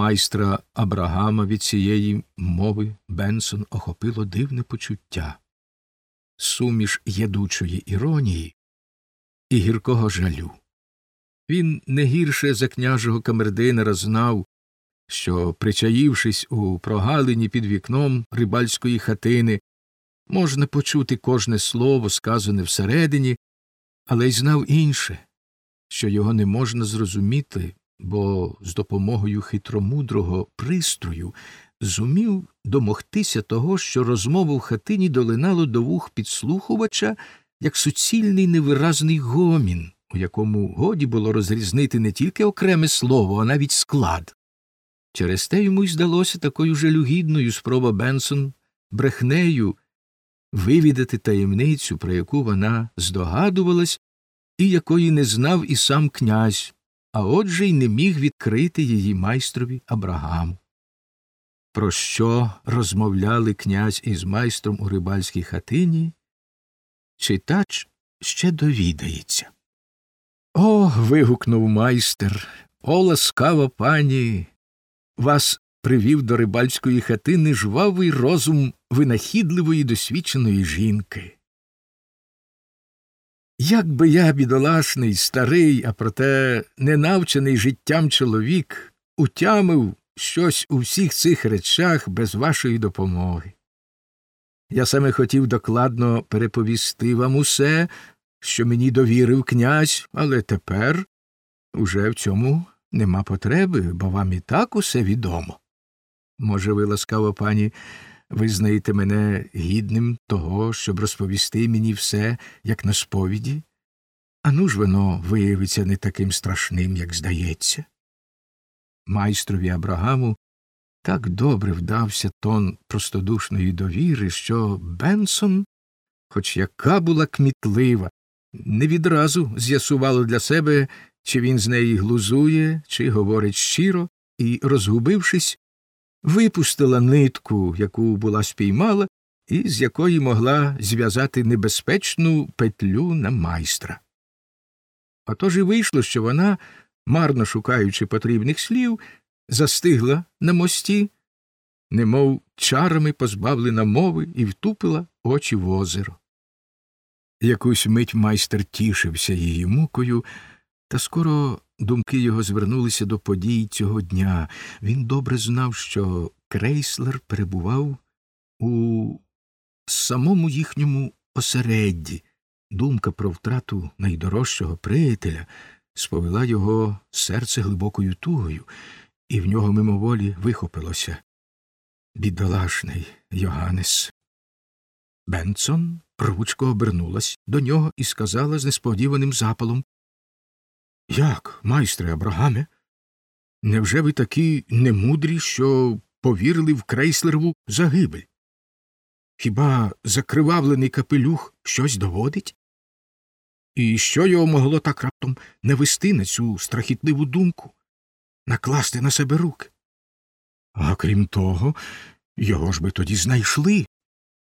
майстра Абрагама від цієї мови Бенсон охопило дивне почуття, суміш ядучої іронії і гіркого жалю. Він не гірше за княжого камердинера знав, що, причаївшись у прогалині під вікном рибальської хатини, можна почути кожне слово, сказане всередині, але й знав інше, що його не можна зрозуміти, бо з допомогою хитромудрого пристрою зумів домогтися того, що розмова в хатині долинало до вух підслухувача як суцільний невиразний гомін, у якому годі було розрізнити не тільки окреме слово, а навіть склад. Через те йому й здалося такою жалюгідною спроба Бенсон брехнею вивідати таємницю, про яку вона здогадувалась, і якої не знав і сам князь, а отже й не міг відкрити її майстрові Абрагаму. Про що розмовляли князь із майстром у рибальській хатині, читач ще довідається. О. вигукнув майстер. О, ласкава пані. Вас привів до рибальської хатини жвавий розум винахідливої досвідченої жінки. Як би я, бідолашний, старий, а проте ненавчений життям чоловік, утямив щось у всіх цих речах без вашої допомоги. Я саме хотів докладно переповісти вам усе, що мені довірив князь, але тепер уже в цьому нема потреби, бо вам і так усе відомо. Може, ви, ласкаво пані, визнаєте мене гідним того, щоб розповісти мені все, як на сповіді? А ну ж воно виявиться не таким страшним, як здається. Майстрові Абрагаму так добре вдався тон простодушної довіри, що Бенсон, хоч яка була кмітлива, не відразу з'ясувало для себе, чи він з неї глузує, чи говорить щиро, і, розгубившись, випустила нитку, яку була спіймала, і з якої могла зв'язати небезпечну петлю на майстра. Отож і вийшло, що вона, марно шукаючи потрібних слів, застигла на мості, немов чарами позбавлена мови, і втупила очі в озеро. Якусь мить майстер тішився її мукою, та скоро думки його звернулися до подій цього дня. Він добре знав, що крейслер перебував у самому їхньому осередді. Думка про втрату найдорожчого приятеля сповела його серце глибокою тугою, і в нього мимоволі вихопилося. Бідолашний Йоганнес. Бенсон рвучко обернулась до нього і сказала з несподіваним запалом Як, майстре Абрагаме? Невже ви такі немудрі, що повірили в крейслерову загибель? Хіба закривавлений капелюх щось доводить? І що його могло так раптом навести на цю страхітливу думку, накласти на себе руки? А крім того, його ж би тоді знайшли,